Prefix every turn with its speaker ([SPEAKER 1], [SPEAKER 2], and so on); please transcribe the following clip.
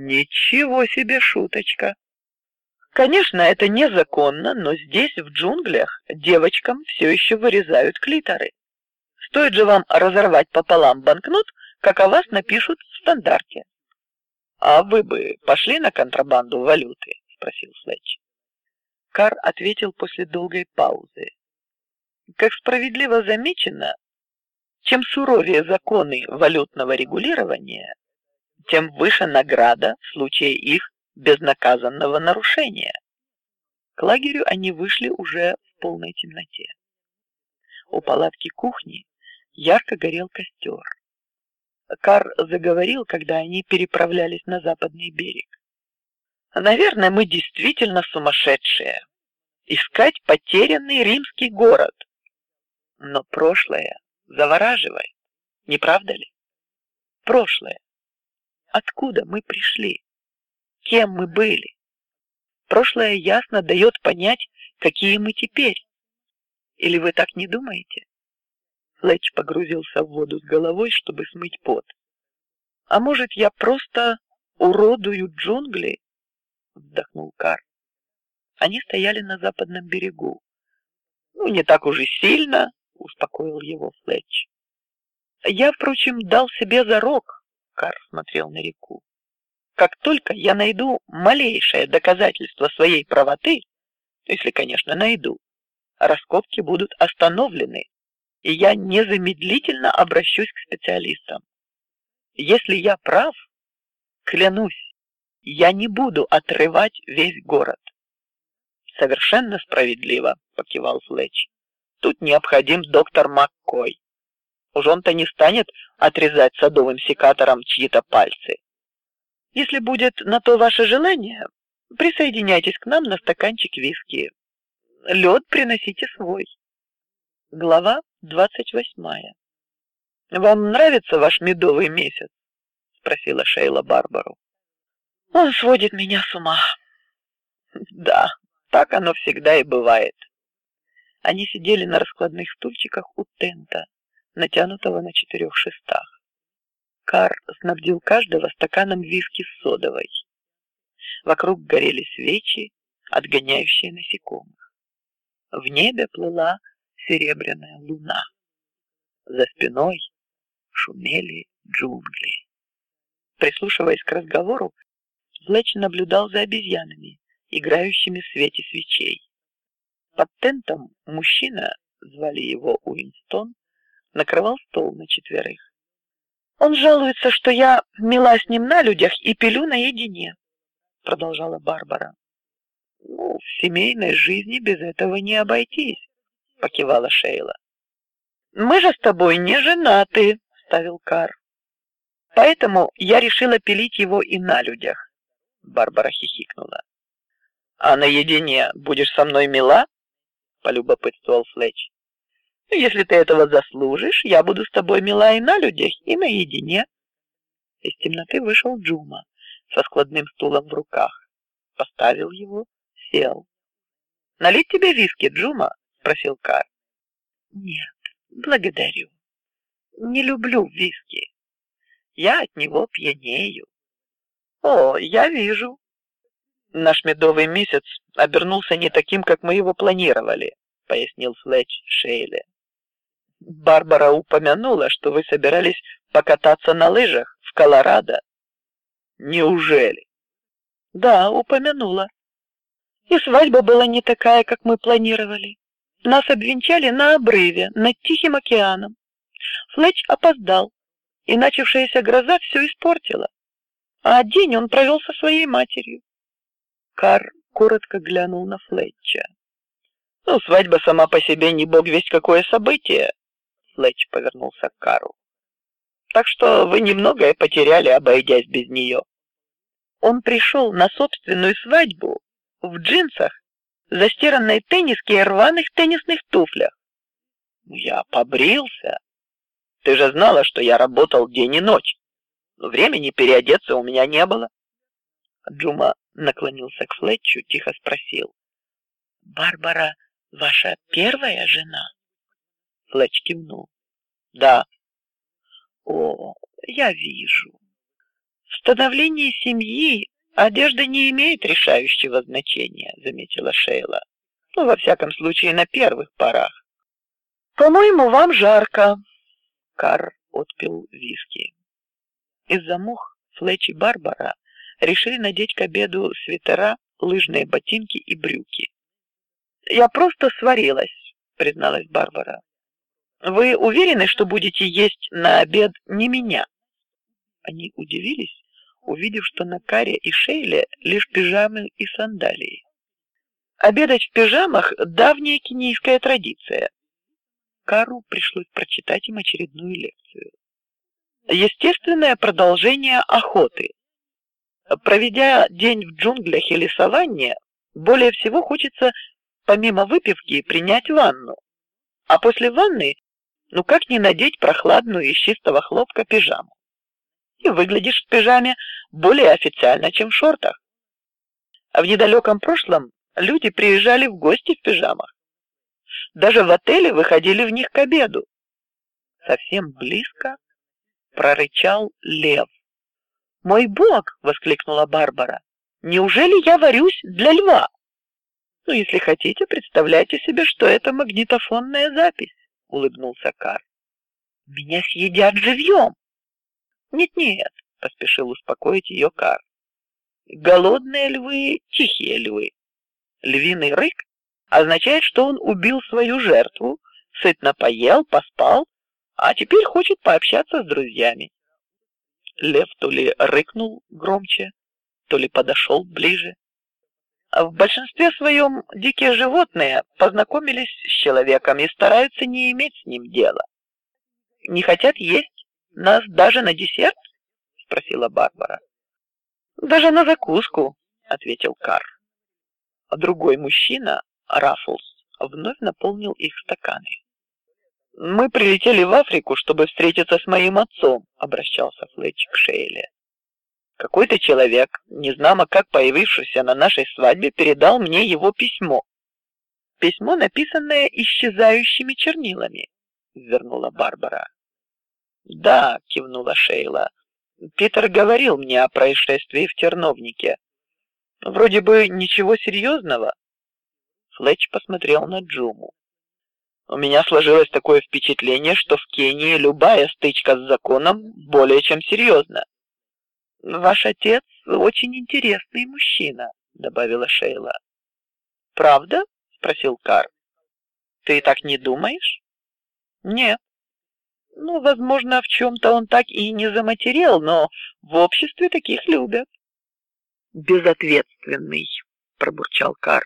[SPEAKER 1] Ничего себе шуточка. Конечно, это незаконно, но здесь в джунглях девочкам все еще вырезают клиторы. Стоит же вам разорвать пополам банкнот, как о вас напишут в стандарте. А вы бы пошли на контрабанду валюты? спросил Флетч. Кар ответил после долгой паузы. Как справедливо замечено, чем суровее законы валютного регулирования, тем выше награда в случае их безнаказанного нарушения. К лагерю они вышли уже в полной темноте. У палатки кухни ярко горел костер. Кар заговорил, когда они переправлялись на западный берег. Наверное, мы действительно сумасшедшие. Искать потерянный римский город. Но прошлое завораживает, не правда ли? Прошлое. Откуда мы пришли? Кем мы были? Прошлое ясно дает понять, какие мы теперь. Или вы так не думаете? Флетч погрузился в воду с головой, чтобы смыть пот. А может, я просто уродую джунгли? Вздохнул Кар. Они стояли на западном берегу. Ну, не так уж и сильно, успокоил его Флетч. Я, впрочем, дал себе зарок. Кар смотрел на реку. Как только я найду малейшее доказательство своей правоты, если, конечно, найду, раскопки будут остановлены и я незамедлительно обращусь к специалистам. Если я прав, клянусь, я не буду отрывать весь город. Совершенно справедливо, покивал Флетч. Тут необходим доктор Маккой. Уж он-то не станет отрезать садовым секатором чьи-то пальцы. Если будет на то ваше желание, присоединяйтесь к нам на стаканчик виски. Лед приносите свой. Глава двадцать восьмая. Вам нравится ваш медовый месяц? спросила Шейла Барбару. Он сводит меня с ума. Да, так оно всегда и бывает. Они сидели на раскладных стульчиках у тента, натянутого на четырех шестах. Кар снабдил каждого стаканом виски с содовой. Вокруг горели свечи, отгоняющие насекомых. В небе плыла серебряная луна. За спиной шумели джунгли. Прислушиваясь к разговору, Флетч наблюдал за обезьянами, играющими в свете свечей. Под тентом мужчина, звали его Уинстон, накрывал стол на четверых. Он жалуется, что я мила с ним на людях и пилю наедине, продолжала Барбара. Ну, в семейной жизни без этого не обойтись покивала Шейла. Мы же с тобой не женаты, ставил Кар. Поэтому я решила пилить его и на людях. Барбара хихикнула. А наедине будешь со мной мила? полюбопытствовал Флетч. Ну, если ты этого заслужишь, я буду с тобой мила и на людях, и наедине. Из темноты вышел Джума со складным стулом в руках, поставил его, сел. Налить тебе виски, Джума? спросил Кар. Нет, благодарю. Не люблю виски. Я от него пьянею. О, я вижу. Наш медовый месяц обернулся не таким, как мы его планировали, пояснил Флетч Шейле. Барбара упомянула, что вы собирались покататься на лыжах в Колорадо. Неужели? Да, упомянула. И свадьба была не такая, как мы планировали. Нас обвенчали на обрыве над Тихим океаном. Флетч опоздал, и начавшаяся гроза все испортила. А день он провел со своей матерью. Кар коротко глянул на Флетча. Ну, свадьба сама по себе не бог весть какое событие. Флетч повернулся к Кару. Так что вы немногое потеряли, обойдясь без нее. Он пришел на собственную свадьбу в джинсах застиранной тенниске и рваных теннисных туфлях. Я побрился. Ты же знала, что я работал день и ночь. Но времени переодеться у меня не было. Джума наклонился к Флетчу, тихо спросил: "Барбара ваша первая жена?" Флетч кивнул. "Да." "О, я вижу. В становлении семьи одежда не имеет решающего значения, заметила Шейла. Ну, во всяком случае, на первых порах. По-моему, вам жарко. Кар отпил виски. Из-за мух Флетч и Барбара решили надеть к обеду свитера, лыжные ботинки и брюки. Я просто сварилась, призналась Барбара. Вы уверены, что будете есть на обед не меня? Они удивились, увидев, что на Каре и Шейле лишь пижамы и сандалии. Обедать в пижамах давняя кенийская традиция. Кару пришлось прочитать им очередную лекцию. Естественное продолжение охоты. Проведя день в джунглях или саванне, более всего хочется, помимо выпивки, принять ванну. А после ванны, ну как не надеть прохладную из чистого хлопка пижаму? И выглядишь в пижаме более официально, чем в шортах. А в недалеком прошлом люди приезжали в гости в пижамах. Даже в отеле выходили в них к обеду. Совсем близко прорычал лев. Мой бог! воскликнула Барбара. Неужели я варюсь для льва? Ну, если хотите, представляйте себе, что это магнитофонная запись. Улыбнулся Кар. Меня съедят живьем. Нет, нет, поспешил успокоить ее Кар. Голодные львы, тихие львы. Львиный рык означает, что он убил свою жертву, сытно поел, поспал, а теперь хочет пообщаться с друзьями. Лев то ли рыкнул громче, то ли подошел ближе. В большинстве своем дикие животные познакомились с человеком и стараются не иметь с ним дела. Не хотят есть нас даже на десерт? спросила Барбара. Даже на закуску, ответил Кар. А другой мужчина, Раффлс, вновь наполнил их стаканы. Мы прилетели в Африку, чтобы встретиться с моим отцом, обращался Флетч к Шейле. Какой-то человек, незнамо как появившийся на нашей свадьбе, передал мне его письмо. Письмо, написанное исчезающими чернилами, вернула Барбара. Да, кивнула Шейла. Питер говорил мне о происшествии в Терновнике. Вроде бы ничего серьезного. Флетч посмотрел на Джуму. У меня сложилось такое впечатление, что в Кении любая стычка с законом более чем серьезна. Ваш отец очень интересный мужчина, добавила Шейла. Правда? спросил Кар. Ты так не думаешь? Нет. Ну, возможно, в чем-то он так и не заматерел, но в обществе таких любят. Безответственный, пробурчал Кар.